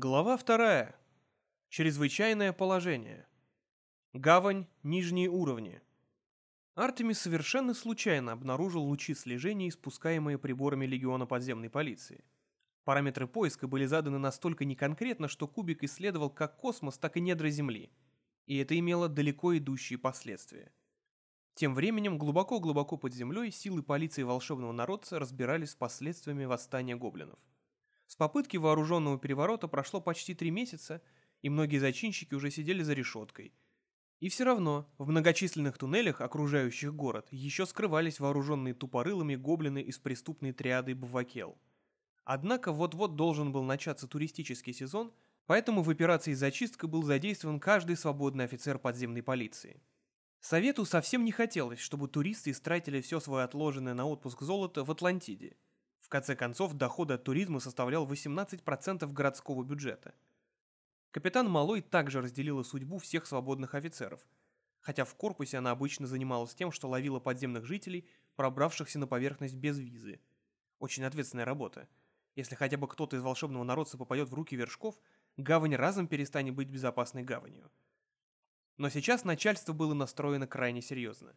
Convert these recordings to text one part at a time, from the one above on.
Глава вторая. Чрезвычайное положение. Гавань, нижние уровни. Артемис совершенно случайно обнаружил лучи слежения, испускаемые приборами Легиона подземной полиции. Параметры поиска были заданы настолько неконкретно, что кубик исследовал как космос, так и недра Земли. И это имело далеко идущие последствия. Тем временем, глубоко-глубоко под землей, силы полиции волшебного народца разбирались с последствиями восстания гоблинов. С попытки вооруженного переворота прошло почти три месяца, и многие зачинщики уже сидели за решеткой. И все равно, в многочисленных туннелях, окружающих город, еще скрывались вооруженные тупорылыми гоблины из преступной триады Бавакел. Однако вот-вот должен был начаться туристический сезон, поэтому в операции «Зачистка» был задействован каждый свободный офицер подземной полиции. Совету совсем не хотелось, чтобы туристы истратили все свое отложенное на отпуск золото в Атлантиде – в конце концов, доход от туризма составлял 18% городского бюджета. Капитан Малой также разделила судьбу всех свободных офицеров, хотя в корпусе она обычно занималась тем, что ловила подземных жителей, пробравшихся на поверхность без визы. Очень ответственная работа. Если хотя бы кто-то из волшебного народца попадет в руки вершков, гавань разом перестанет быть безопасной гаванью. Но сейчас начальство было настроено крайне серьезно.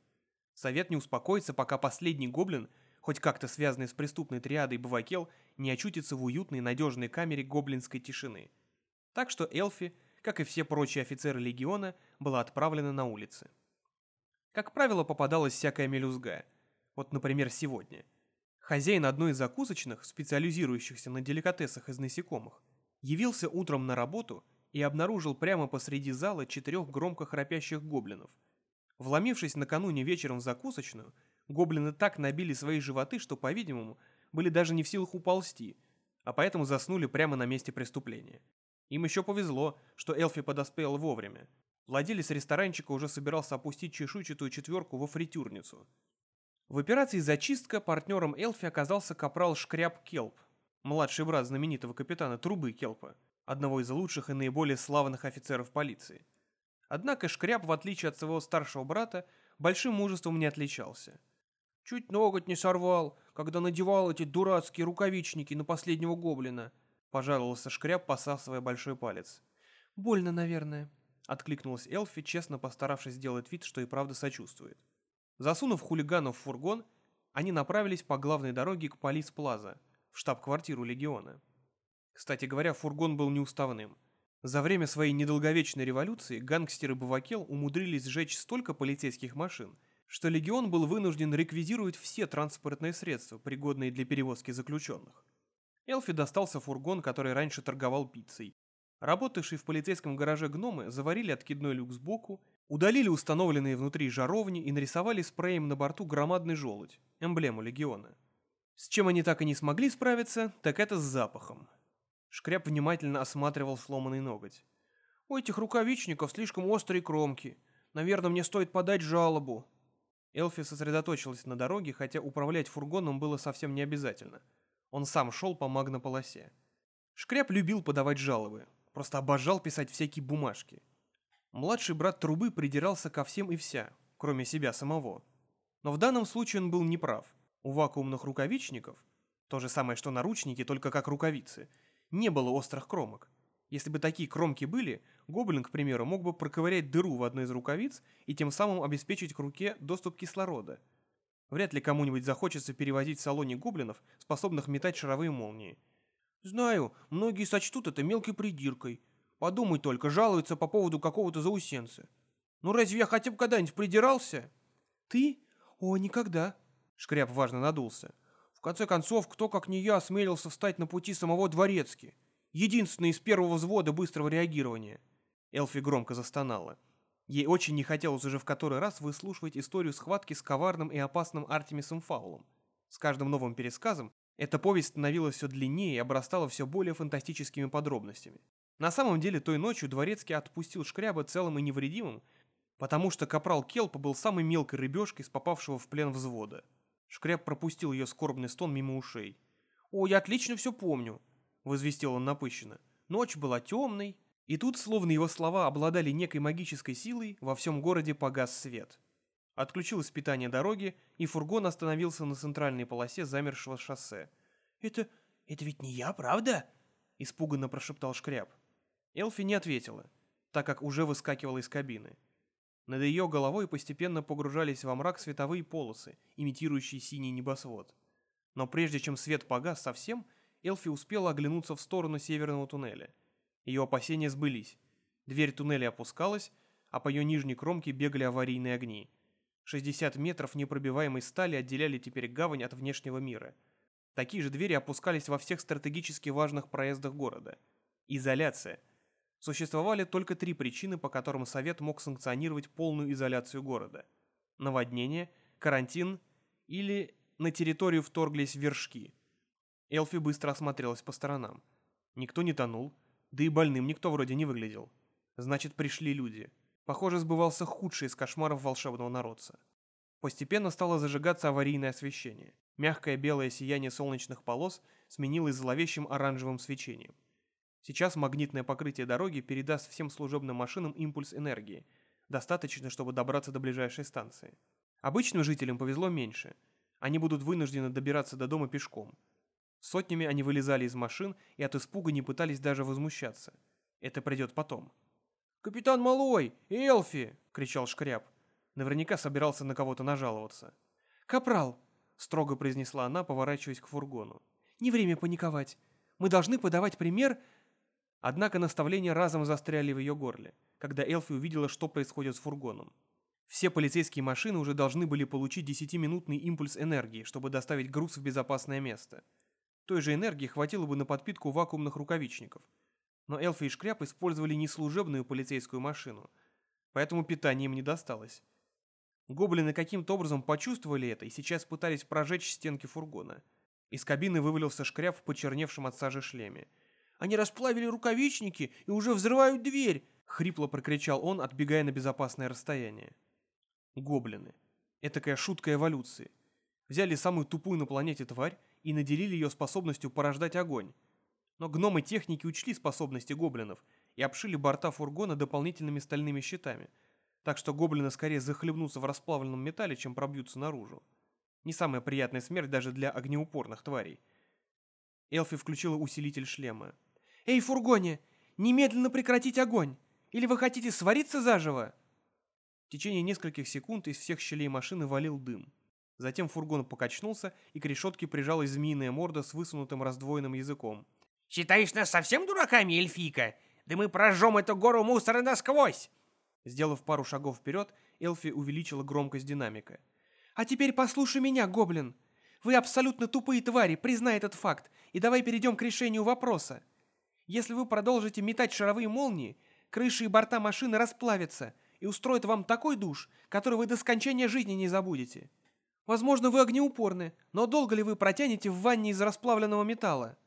Совет не успокоится, пока последний гоблин – хоть как-то связанный с преступной триадой Бавакел, не очутится в уютной надежной камере гоблинской тишины. Так что Элфи, как и все прочие офицеры легиона, была отправлена на улицы. Как правило, попадалась всякая мелюзга. Вот, например, сегодня. Хозяин одной из закусочных, специализирующихся на деликатесах из насекомых, явился утром на работу и обнаружил прямо посреди зала четырех громко храпящих гоблинов. Вломившись накануне вечером в закусочную, Гоблины так набили свои животы, что, по-видимому, были даже не в силах уползти, а поэтому заснули прямо на месте преступления. Им еще повезло, что Элфи подоспел вовремя. Владелец ресторанчика уже собирался опустить чешуйчатую четверку во фритюрницу. В операции «Зачистка» партнером Элфи оказался капрал Шкряб Келп, младший брат знаменитого капитана Трубы Келпа, одного из лучших и наиболее славных офицеров полиции. Однако Шкряб, в отличие от своего старшего брата, большим мужеством не отличался – Чуть ноготь не сорвал, когда надевал эти дурацкие рукавичники на последнего гоблина», — пожаловался Шкряб, посасывая большой палец. «Больно, наверное», — откликнулась Элфи, честно постаравшись сделать вид, что и правда сочувствует. Засунув хулиганов в фургон, они направились по главной дороге к Полис-Плаза, в штаб-квартиру Легиона. Кстати говоря, фургон был неуставным. За время своей недолговечной революции гангстеры Бавакел умудрились сжечь столько полицейских машин — что легион был вынужден реквизировать все транспортные средства, пригодные для перевозки заключенных. Элфи достался фургон, который раньше торговал пиццей. Работавшие в полицейском гараже гномы заварили откидной люк сбоку, удалили установленные внутри жаровни и нарисовали спреем на борту громадный желудь, эмблему легиона. С чем они так и не смогли справиться, так это с запахом. Шкряб внимательно осматривал сломанный ноготь. «У этих рукавичников слишком острые кромки. Наверное, мне стоит подать жалобу», Элфи сосредоточилась на дороге, хотя управлять фургоном было совсем не обязательно. Он сам шел по магнополосе. Шкряп любил подавать жалобы, просто обожал писать всякие бумажки. Младший брат Трубы придирался ко всем и вся, кроме себя самого. Но в данном случае он был неправ. У вакуумных рукавичников, то же самое что наручники, только как рукавицы, не было острых кромок. Если бы такие кромки были, гоблин, к примеру, мог бы проковырять дыру в одной из рукавиц и тем самым обеспечить к руке доступ кислорода. Вряд ли кому-нибудь захочется перевозить в салоне гоблинов, способных метать шаровые молнии. Знаю, многие сочтут это мелкой придиркой. Подумай только, жалуются по поводу какого-то заусенца. Ну разве я хотя бы когда-нибудь придирался? Ты? О, никогда. Шкряб важно надулся. В конце концов, кто как не я осмелился встать на пути самого Дворецки? Единственный из первого взвода быстрого реагирования. Элфи громко застонала. Ей очень не хотелось уже в который раз выслушивать историю схватки с коварным и опасным Артемисом Фаулом. С каждым новым пересказом эта повесть становилась все длиннее и обрастала все более фантастическими подробностями. На самом деле той ночью Дворецкий отпустил Шкряба целым и невредимым, потому что капрал Келпа был самой мелкой рыбешкой с попавшего в плен взвода. Шкряб пропустил ее скорбный стон мимо ушей. «О, я отлично все помню. — возвестил он напыщенно. Ночь была темной, и тут, словно его слова обладали некой магической силой, во всем городе погас свет. Отключилось питание дороги, и фургон остановился на центральной полосе замершего шоссе. «Это... это ведь не я, правда?» испуганно прошептал Шкряб. Элфи не ответила, так как уже выскакивала из кабины. Над ее головой постепенно погружались во мрак световые полосы, имитирующие синий небосвод. Но прежде чем свет погас совсем, Элфи успела оглянуться в сторону северного туннеля. Ее опасения сбылись. Дверь туннеля опускалась, а по ее нижней кромке бегали аварийные огни. 60 метров непробиваемой стали отделяли теперь гавань от внешнего мира. Такие же двери опускались во всех стратегически важных проездах города. Изоляция. Существовали только три причины, по которым Совет мог санкционировать полную изоляцию города. Наводнение, карантин или на территорию вторглись вершки. Элфи быстро осмотрелась по сторонам. Никто не тонул, да и больным никто вроде не выглядел. Значит, пришли люди. Похоже, сбывался худший из кошмаров волшебного народца. Постепенно стало зажигаться аварийное освещение. Мягкое белое сияние солнечных полос сменилось зловещим оранжевым свечением. Сейчас магнитное покрытие дороги передаст всем служебным машинам импульс энергии, достаточно, чтобы добраться до ближайшей станции. Обычным жителям повезло меньше. Они будут вынуждены добираться до дома пешком. Сотнями они вылезали из машин и от испуга не пытались даже возмущаться. Это придет потом. «Капитан Малой! Элфи!» — кричал Шкряб. Наверняка собирался на кого-то нажаловаться. «Капрал!» — строго произнесла она, поворачиваясь к фургону. «Не время паниковать. Мы должны подавать пример...» Однако наставления разом застряли в ее горле, когда Элфи увидела, что происходит с фургоном. Все полицейские машины уже должны были получить 10-минутный импульс энергии, чтобы доставить груз в безопасное место. Той же энергии хватило бы на подпитку вакуумных рукавичников – но Элфи и Шкряп использовали не служебную полицейскую машину, поэтому питания им не досталось. Гоблины каким-то образом почувствовали это и сейчас пытались прожечь стенки фургона. Из кабины вывалился Шкряп в почерневшем от сажи шлеме. «Они расплавили рукавичники и уже взрывают дверь!» — хрипло прокричал он, отбегая на безопасное расстояние. Гоблины. Этакая шутка эволюции. Взяли самую тупую на планете тварь и наделили ее способностью порождать огонь. Но гномы-техники учли способности гоблинов и обшили борта фургона дополнительными стальными щитами, так что гоблины скорее захлебнутся в расплавленном металле, чем пробьются наружу. Не самая приятная смерть даже для огнеупорных тварей. Элфи включила усилитель шлема. «Эй, фургоне! Немедленно прекратить огонь! Или вы хотите свариться заживо?» В течение нескольких секунд из всех щелей машины валил дым. Затем фургон покачнулся, и к решетке прижалась змеиная морда с высунутым раздвоенным языком – Считаешь нас совсем дураками, эльфийка? Да мы прожжем эту гору мусора насквозь!» Сделав пару шагов вперед, Элфи увеличила громкость динамика. «А теперь послушай меня, гоблин. Вы абсолютно тупые твари, признай этот факт, и давай перейдем к решению вопроса. Если вы продолжите метать шаровые молнии, крыши и борта машины расплавятся и устроят вам такой душ, который вы до скончания жизни не забудете. Возможно, вы огнеупорны, но долго ли вы протянете в ванне из расплавленного металла?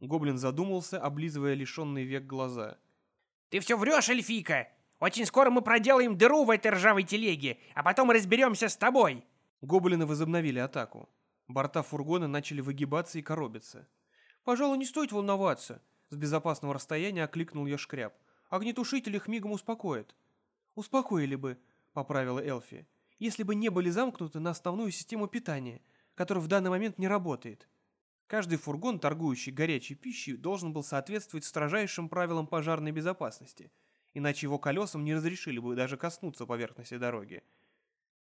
Гоблин задумался, облизывая лишенные век глаза. «Ты все врешь, эльфийка! Очень скоро мы проделаем дыру в этой ржавой телеге, а потом разберемся с тобой!» Гоблины возобновили атаку. Борта фургона начали выгибаться и коробиться. «Пожалуй, не стоит волноваться», — с безопасного расстояния окликнул ее шкряб. «Огнетушитель их мигом успокоит». «Успокоили бы», — поправила Элфи, «если бы не были замкнуты на основную систему питания, которая в данный момент не работает». Каждый фургон, торгующий горячей пищей, должен был соответствовать строжайшим правилам пожарной безопасности, иначе его колесам не разрешили бы даже коснуться поверхности дороги.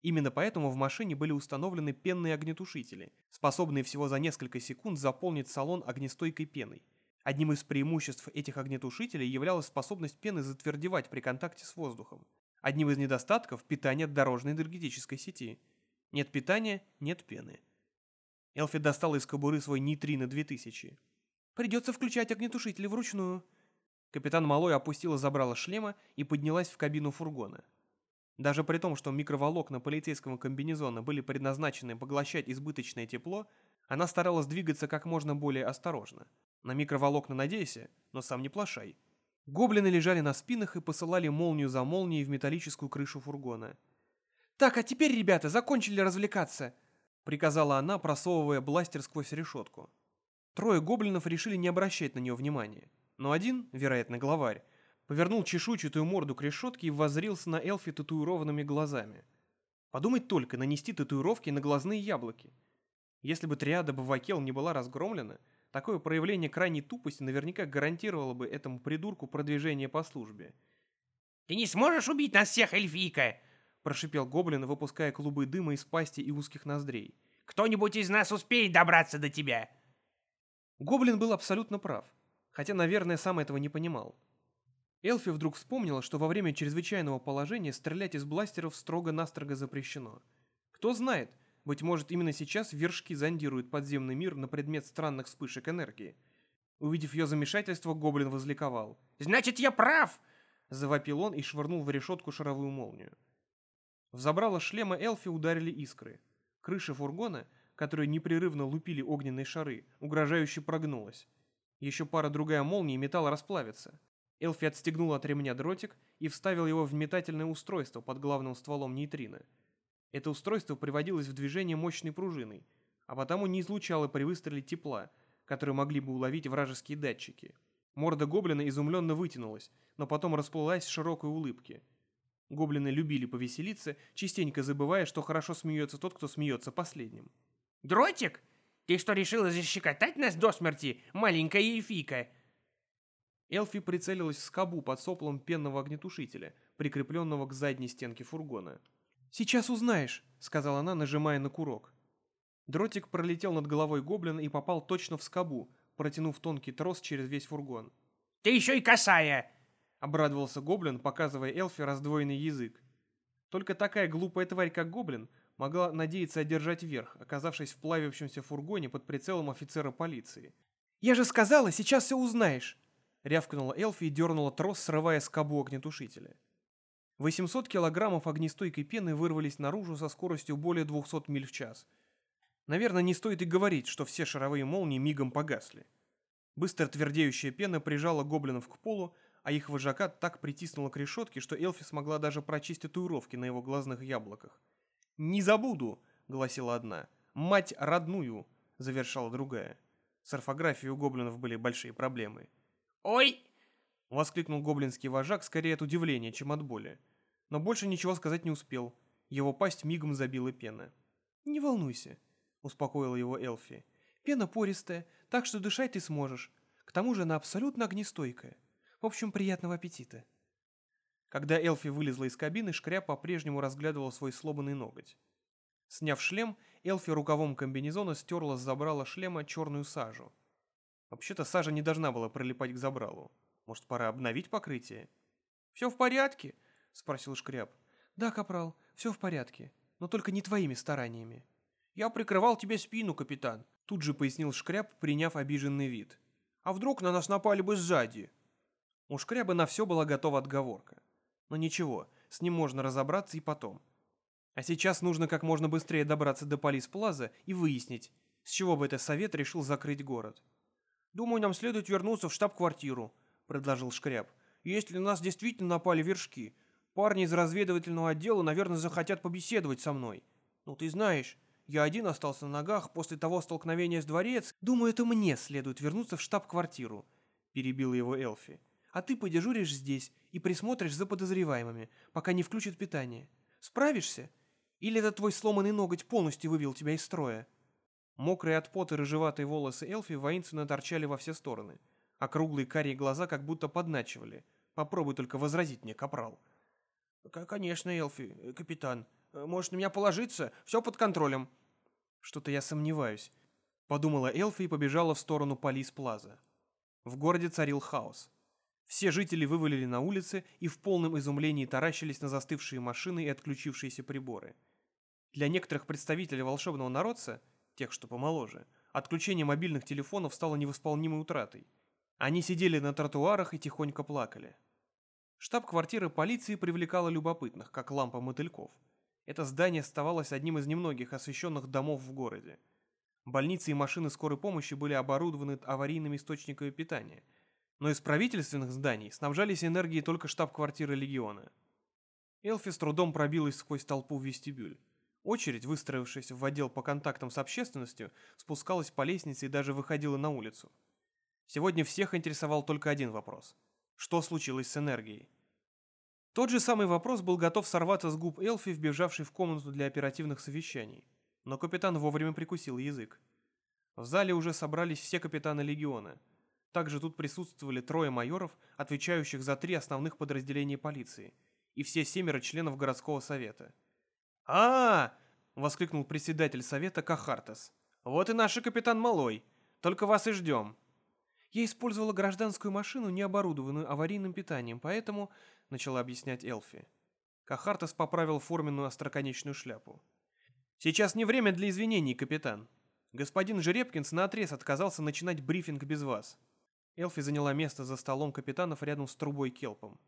Именно поэтому в машине были установлены пенные огнетушители, способные всего за несколько секунд заполнить салон огнестойкой пеной. Одним из преимуществ этих огнетушителей являлась способность пены затвердевать при контакте с воздухом. Одним из недостатков – питание дорожной энергетической сети. Нет питания – нет пены. Элфи достала из кобуры свой нейтрино 2000. «Придется включать огнетушители вручную». Капитан Малой опустила забрала шлема и поднялась в кабину фургона. Даже при том, что микроволокна полицейского комбинезона были предназначены поглощать избыточное тепло, она старалась двигаться как можно более осторожно. На микроволокна надейся, но сам не плашай. Гоблины лежали на спинах и посылали молнию за молнией в металлическую крышу фургона. «Так, а теперь, ребята, закончили развлекаться!» — приказала она, просовывая бластер сквозь решетку. Трое гоблинов решили не обращать на нее внимания, но один, вероятно, главарь, повернул чешуйчатую морду к решетке и воззрился на Элфи татуированными глазами. Подумать только, нанести татуировки на глазные яблоки. Если бы триада Бавакел не была разгромлена, Такое проявление крайней тупости наверняка гарантировало бы этому придурку продвижение по службе. «Ты не сможешь убить нас всех, эльфийка!» Прошипел гоблин, выпуская клубы дыма из пасти и узких ноздрей. «Кто-нибудь из нас успеет добраться до тебя!» Гоблин был абсолютно прав, хотя, наверное, сам этого не понимал. Элфи вдруг вспомнила, что во время чрезвычайного положения стрелять из бластеров строго-настрого запрещено. Кто знает, быть может, именно сейчас вершки зондируют подземный мир на предмет странных вспышек энергии. Увидев ее замешательство, гоблин возликовал. «Значит, я прав!» Завопил он и швырнул в решетку шаровую молнию. В забрало шлема Элфи ударили искры. Крыша фургона, которую непрерывно лупили огненные шары, угрожающе прогнулась. Еще пара другая молний металл расплавится. Элфи отстегнул от ремня дротик и вставил его в метательное устройство под главным стволом нейтрина. Это устройство приводилось в движение мощной пружиной, а потому не излучало при выстреле тепла, который могли бы уловить вражеские датчики. Морда гоблина изумленно вытянулась, но потом расплылась в широкой улыбке. Гоблины любили повеселиться, частенько забывая, что хорошо смеется тот, кто смеется последним. «Дротик? Ты что, решила защекотать нас до смерти, маленькая эльфийка?» Элфи прицелилась в скобу под соплом пенного огнетушителя, прикрепленного к задней стенке фургона. «Сейчас узнаешь», — сказала она, нажимая на курок. Дротик пролетел над головой гоблина и попал точно в скобу, протянув тонкий трос через весь фургон. «Ты еще и косая!» — обрадовался гоблин, показывая Элфи раздвоенный язык. Только такая глупая тварь, как гоблин, могла надеяться одержать верх, оказавшись в плавившемся фургоне под прицелом офицера полиции. «Я же сказала, сейчас все узнаешь!» рявкнула Элфи и дернула трос, срывая скобу огнетушителя. 800 килограммов огнестойкой пены вырвались наружу со скоростью более 200 миль в час. Наверное, не стоит и говорить, что все шаровые молнии мигом погасли. Быстро твердеющая пена прижала гоблинов к полу, а их вожака так притиснула к решетке, что Элфи смогла даже прочесть татуировки на его глазных яблоках. «Не забуду!» — гласила одна. «Мать родную!» — завершала другая. С орфографией у гоблинов были большие проблемы. «Ой!» — воскликнул гоблинский вожак скорее от удивления, чем от боли. Но больше ничего сказать не успел. Его пасть мигом забила пена. «Не волнуйся», — успокоила его Элфи. «Пена пористая, так что дышать ты сможешь. К тому же она абсолютно огнестойкая. В общем, приятного аппетита». Когда Элфи вылезла из кабины, Шкряп по-прежнему разглядывал свой сломанный ноготь. Сняв шлем, Элфи рукавом комбинезона стерла с забрала шлема черную сажу. Вообще-то сажа не должна была прилипать к забралу. Может, пора обновить покрытие? «Все в порядке?» — спросил Шкряб. «Да, капрал, все в порядке, но только не твоими стараниями». «Я прикрывал тебе спину, капитан», — тут же пояснил Шкряб, приняв обиженный вид. «А вдруг на нас напали бы сзади?» У Шкряба на все была готова отговорка. Но ничего, с ним можно разобраться и потом. А сейчас нужно как можно быстрее добраться до Полис-Плаза и выяснить, с чего бы этот совет решил закрыть город. «Думаю, нам следует вернуться в штаб-квартиру», — предложил Шкряб. «Если на нас действительно напали вершки, парни из разведывательного отдела, наверное, захотят побеседовать со мной. Ну, ты знаешь, я один остался на ногах после того столкновения с дворец. Думаю, это мне следует вернуться в штаб-квартиру», — перебил его Элфи. «А ты подежуришь здесь и присмотришь за подозреваемыми, пока не включат питание. Справишься? Или этот твой сломанный ноготь полностью вывел тебя из строя?» Мокрые от пота рыжеватые волосы Элфи воинственно торчали во все стороны, а круглые карие глаза как будто подначивали. Попробуй только возразить мне, капрал. «Конечно, Элфи, э, капитан. Э, Можешь на меня положиться, все под контролем». «Что-то я сомневаюсь», — подумала Элфи и побежала в сторону Полис Плаза. В городе царил хаос. Все жители вывалили на улицы и в полном изумлении таращились на застывшие машины и отключившиеся приборы. Для некоторых представителей волшебного народца тех, что помоложе, отключение мобильных телефонов стало невосполнимой утратой. Они сидели на тротуарах и тихонько плакали. Штаб-квартира полиции привлекала любопытных, как лампа мотыльков. Это здание оставалось одним из немногих освещенных домов в городе. Больницы и машины скорой помощи были оборудованы аварийными источниками питания, но из правительственных зданий снабжались энергией только штаб-квартиры легиона. Элфи с трудом пробилась сквозь толпу в вестибюль. Очередь, выстроившись в отдел по контактам с общественностью, спускалась по лестнице и даже выходила на улицу. Сегодня всех интересовал только один вопрос. Что случилось с энергией? Тот же самый вопрос был готов сорваться с губ Элфи, вбежавшей в комнату для оперативных совещаний. Но капитан вовремя прикусил язык. В зале уже собрались все капитаны легиона. Также тут присутствовали трое майоров, отвечающих за три основных подразделения полиции, и все семеро членов городского совета. а, -а, -а воскликнул председатель совета Кахартас. «Вот и наш капитан Малой. Только вас и ждем». «Я использовала гражданскую машину, не оборудованную аварийным питанием, поэтому...» — начала объяснять Элфи. Кахартас поправил форменную остроконечную шляпу. «Сейчас не время для извинений, капитан. Господин Жеребкинс наотрез отказался начинать брифинг без вас». Элфи заняла место за столом капитанов рядом с трубой Келпом.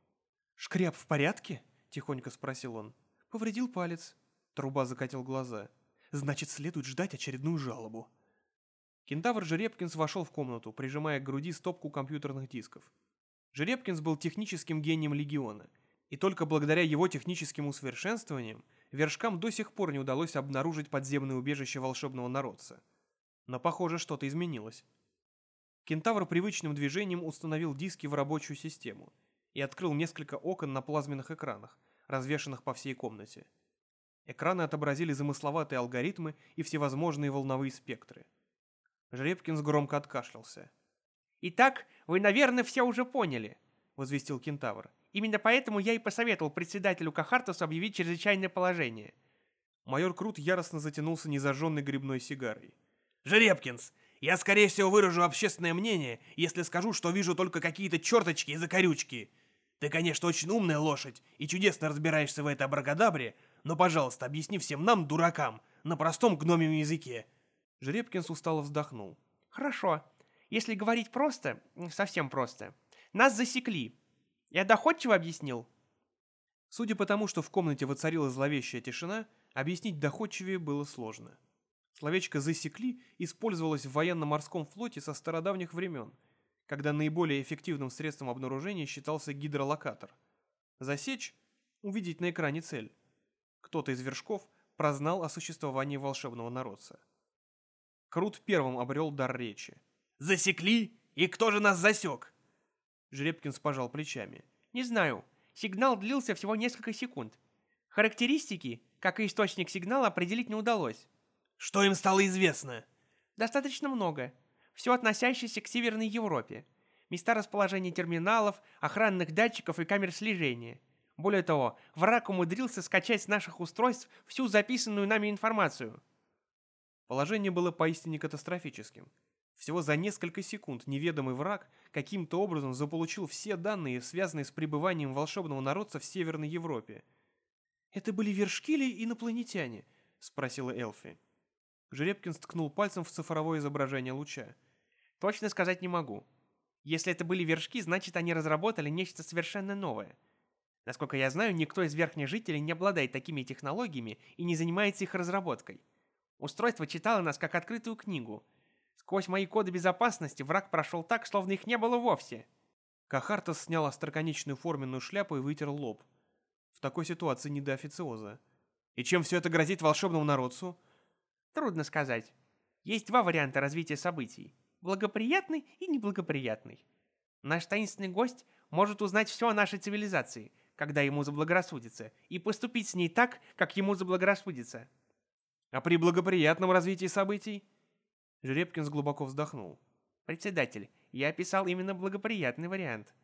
«Шкряб в порядке?» — тихонько спросил он. «Повредил палец». Труба закатил глаза. «Значит, следует ждать очередную жалобу». Кентавр Жеребкинс вошел в комнату, прижимая к груди стопку компьютерных дисков. Жеребкинс был техническим гением Легиона, и только благодаря его техническим усовершенствованиям вершкам до сих пор не удалось обнаружить подземное убежище волшебного народца. Но, похоже, что-то изменилось. Кентавр привычным движением установил диски в рабочую систему и открыл несколько окон на плазменных экранах, развешанных по всей комнате. Экраны отобразили замысловатые алгоритмы и всевозможные волновые спектры. Жеребкинс громко откашлялся. «Итак, вы, наверное, все уже поняли», — возвестил Кентавр. «Именно поэтому я и посоветовал председателю Кахартусу объявить чрезвычайное положение». Майор Крут яростно затянулся незажженной грибной сигарой. «Жеребкинс, я, скорее всего, выражу общественное мнение, если скажу, что вижу только какие-то черточки и закорючки. Ты, конечно, очень умная лошадь и чудесно разбираешься в этой абракадабре, но, пожалуйста, объясни всем нам, дуракам, на простом гномьем языке». Жеребкинс устало вздохнул. «Хорошо. Если говорить просто, совсем просто. Нас засекли. Я доходчиво объяснил?» Судя по тому, что в комнате воцарилась зловещая тишина, объяснить доходчивее было сложно. Словечко «засекли» использовалось в военно-морском флоте со стародавних времен, когда наиболее эффективным средством обнаружения считался гидролокатор. Засечь – увидеть на экране цель. Кто-то из вершков прознал о существовании волшебного народца. Крут первым обрел дар речи. «Засекли? И кто же нас засек?» Жеребкин пожал плечами. «Не знаю. Сигнал длился всего несколько секунд. Характеристики, как и источник сигнала, определить не удалось. Что им стало известно? Достаточно много. Все относящееся к Северной Европе. Места расположения терминалов, охранных датчиков и камер слежения. Более того, враг умудрился скачать с наших устройств всю записанную нами информацию. Положение было поистине катастрофическим. Всего за несколько секунд неведомый враг каким-то образом заполучил все данные, связанные с пребыванием волшебного народца в Северной Европе. «Это были вершки или инопланетяне?» — спросила Элфи. Жеребкин ткнул пальцем в цифровое изображение луча. «Точно сказать не могу. Если это были вершки, значит они разработали нечто совершенно новое. Насколько я знаю, никто из верхних жителей не обладает такими технологиями и не занимается их разработкой. Устройство читало нас как открытую книгу. Сквозь мои коды безопасности враг прошел так, словно их не было вовсе». Кахартас снял остроконечную форменную шляпу и вытер лоб. В такой ситуации не до официоза. «И чем все это грозит волшебному народцу?» Трудно сказать. Есть два варианта развития событий. Благоприятный и неблагоприятный. Наш таинственный гость может узнать все о нашей цивилизации, когда ему заблагорассудится, и поступить с ней так, как ему заблагорассудится. А при благоприятном развитии событий? Жеребкинс глубоко вздохнул. Председатель, я описал именно благоприятный вариант.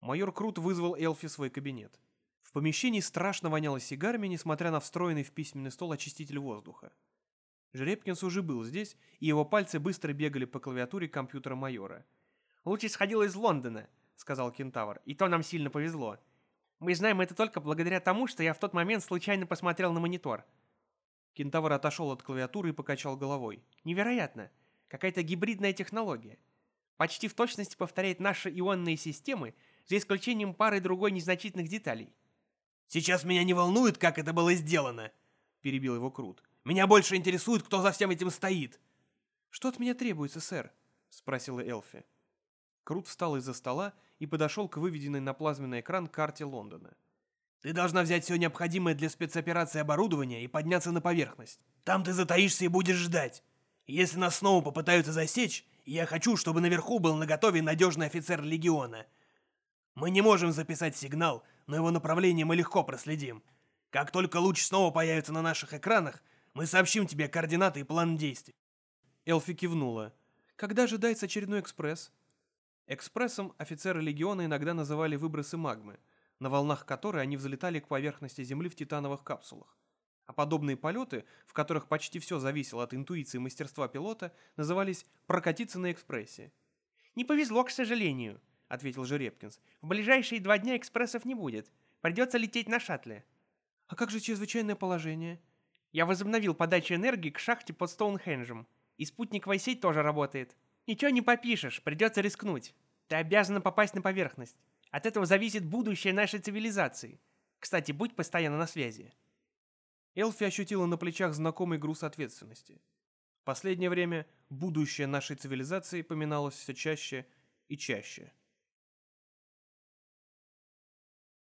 Майор Крут вызвал Элфи в свой кабинет. В помещении страшно воняло сигарами, несмотря на встроенный в письменный стол очиститель воздуха. Жеребкинс уже был здесь, и его пальцы быстро бегали по клавиатуре компьютера майора. «Луч исходил из Лондона», — сказал Кентавр, — «и то нам сильно повезло. Мы знаем это только благодаря тому, что я в тот момент случайно посмотрел на монитор». Кентавр отошел от клавиатуры и покачал головой. «Невероятно! Какая-то гибридная технология. Почти в точности повторяет наши ионные системы, за исключением пары другой незначительных деталей». «Сейчас меня не волнует, как это было сделано», — перебил его Крут. Меня больше интересует, кто за всем этим стоит». «Что от меня требуется, сэр?» — спросила Элфи. Крут встал из-за стола и подошел к выведенной на плазменный экран карте Лондона. «Ты должна взять все необходимое для спецоперации оборудование и подняться на поверхность. Там ты затаишься и будешь ждать. Если нас снова попытаются засечь, я хочу, чтобы наверху был наготове надежный офицер Легиона. Мы не можем записать сигнал, но его направление мы легко проследим. Как только луч снова появится на наших экранах, мы сообщим тебе координаты и план действий. Элфи кивнула. «Когда ожидается очередной экспресс?» Экспрессом офицеры легиона иногда называли выбросы магмы, на волнах которой они взлетали к поверхности Земли в титановых капсулах. А подобные полеты, в которых почти все зависело от интуиции и мастерства пилота, назывались «прокатиться на экспрессе». «Не повезло, к сожалению», — ответил Жеребкинс. «В ближайшие два дня экспрессов не будет. Придется лететь на шаттле». «А как же чрезвычайное положение?» «Я возобновил подачу энергии к шахте под Стоунхенджем. И спутниковая сеть тоже работает. Ничего не попишешь, придется рискнуть. Ты обязана попасть на поверхность. От этого зависит будущее нашей цивилизации. Кстати, будь постоянно на связи». Элфи ощутила на плечах знакомый груз ответственности. Последнее время будущее нашей цивилизации поминалось все чаще и чаще –